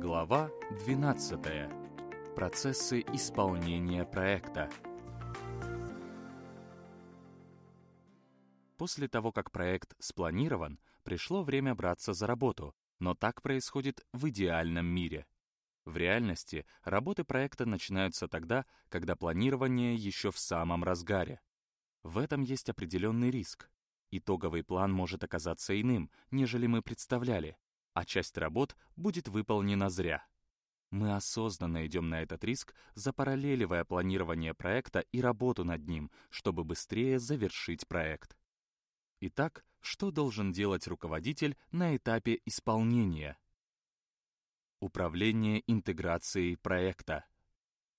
Глава 12. Процессы исполнения проекта. После того, как проект спланирован, пришло время браться за работу, но так происходит в идеальном мире. В реальности работы проекта начинаются тогда, когда планирование еще в самом разгаре. В этом есть определенный риск. Итоговый план может оказаться иным, нежели мы представляли, а часть работ будет выполнена зря. Мы осознанно идем на этот риск, запараллеливая планирование проекта и работу над ним, чтобы быстрее завершить проект. Итак, что должен делать руководитель на этапе исполнения? Управление интеграцией проекта.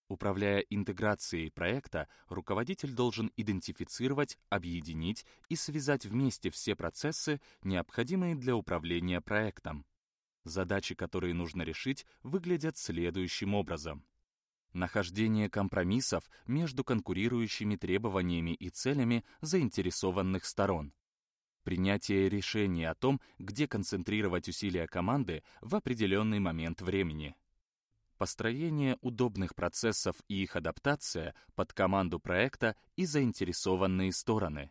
Управляя интеграцией проекта, руководитель должен идентифицировать, объединить и связать вместе все процессы, необходимые для управления проектом. Задачи, которые нужно решить, выглядят следующим образом. Нахождение компромиссов между конкурирующими требованиями и целями заинтересованных сторон. Принятие решения о том, где концентрировать усилия команды в определенный момент времени. Построение удобных процессов и их адаптация под команду проекта и заинтересованные стороны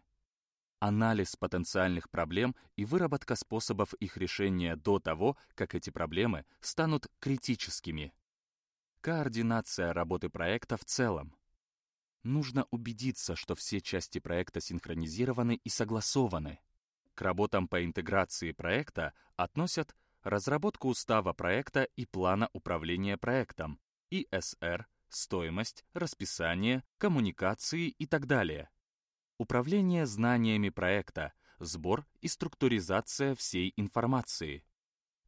анализ потенциальных проблем и выработка способов их решения до того, как эти проблемы станут критическими. Координация работы проекта в целом. Нужно убедиться, что все части проекта синхронизированы и согласованы. К работам по интеграции проекта относят разработку устава проекта и плана управления проектом, ИСР, стоимость, расписание, коммуникации и так далее. Управление знаниями проекта, сбор и структуризация всей информации.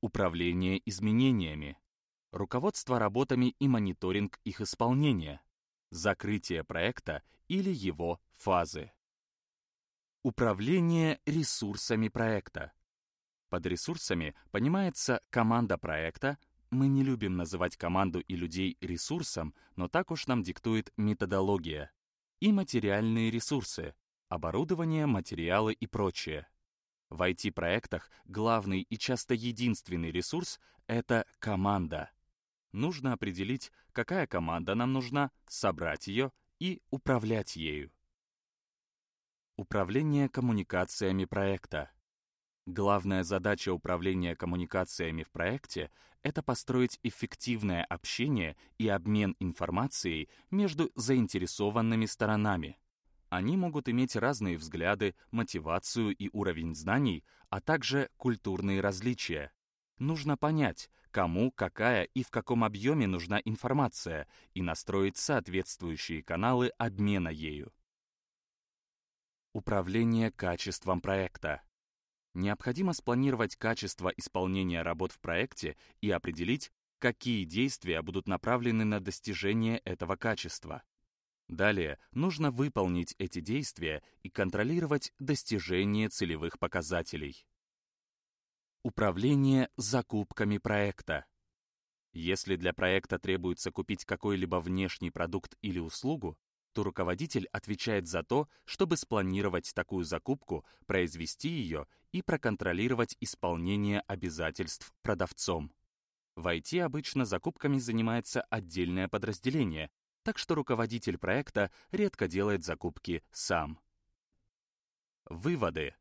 Управление изменениями. Руководство работами и мониторинг их исполнения. Закрытие проекта или его фазы. Управление ресурсами проекта. Под ресурсами понимается команда проекта, мы не любим называть команду и людей ресурсом, но так уж нам диктует методология. И материальные ресурсы, оборудование, материалы и прочее. В IT-проектах главный и часто единственный ресурс — это команда. Нужно определить, какая команда нам нужна, собрать ее и управлять ею. Управление коммуникациями проекта. Главная задача управления коммуникациями в проекте — это построить эффективное общение и обмен информацией между заинтересованными сторонами. Они могут иметь разные взгляды, мотивацию и уровень знаний, а также культурные различия. Нужно понять, кому, какая и в каком объеме нужна информация, и настроить соответствующие каналы обмена ею. Управление качеством проекта. Необходимо спланировать качество исполнения работ в проекте и определить, какие действия будут направлены на достижение этого качества. Далее нужно выполнить эти действия и контролировать достижение целевых показателей. Управление закупками проекта. Если для проекта требуется купить какой-либо внешний продукт или услугу, то руководитель отвечает за то, чтобы спланировать такую закупку, произвести ее и проконтролировать исполнение обязательств продавцом. В IT обычно закупками занимается отдельное подразделение, так что руководитель проекта редко делает закупки сам. Выводы.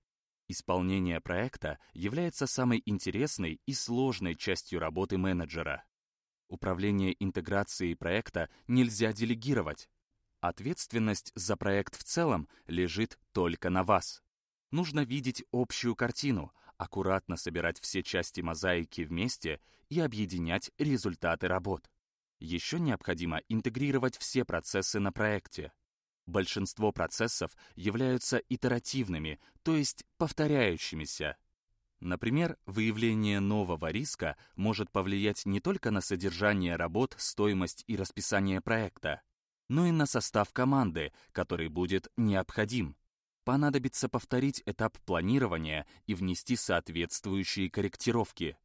Исполнение проекта является самой интересной и сложной частью работы менеджера. Управление интеграцией проекта нельзя делегировать. Ответственность за проект в целом лежит только на вас. Нужно видеть общую картину, аккуратно собирать все части мозаики вместе и объединять результаты работ. Еще необходимо интегрировать все процессы на проекте. Большинство процессов являются итеративными, то есть повторяющимися. Например, выявление нового риска может повлиять не только на содержание работ, стоимость и расписание проекта, но и на состав команды, который будет необходим. Понадобится повторить этап планирования и внести соответствующие корректировки.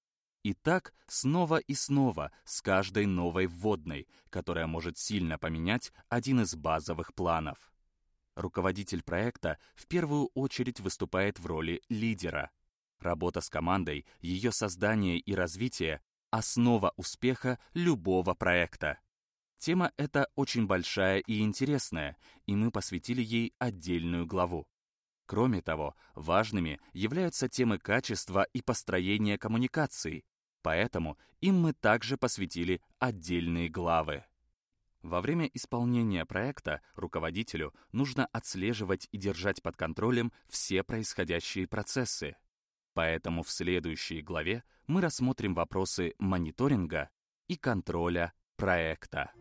И так снова и снова с каждой новой вводной, которая может сильно поменять один из базовых планов. Руководитель проекта в первую очередь выступает в роли лидера. Работа с командой, ее создание и развитие основа успеха любого проекта. Тема эта очень большая и интересная, и мы посвятили ей отдельную главу. Кроме того, важными являются темы качества и построения коммуникаций, поэтому им мы также посвятили отдельные главы. Во время исполнения проекта руководителю нужно отслеживать и держать под контролем все происходящие процессы. Поэтому в следующей главе мы рассмотрим вопросы мониторинга и контроля проекта.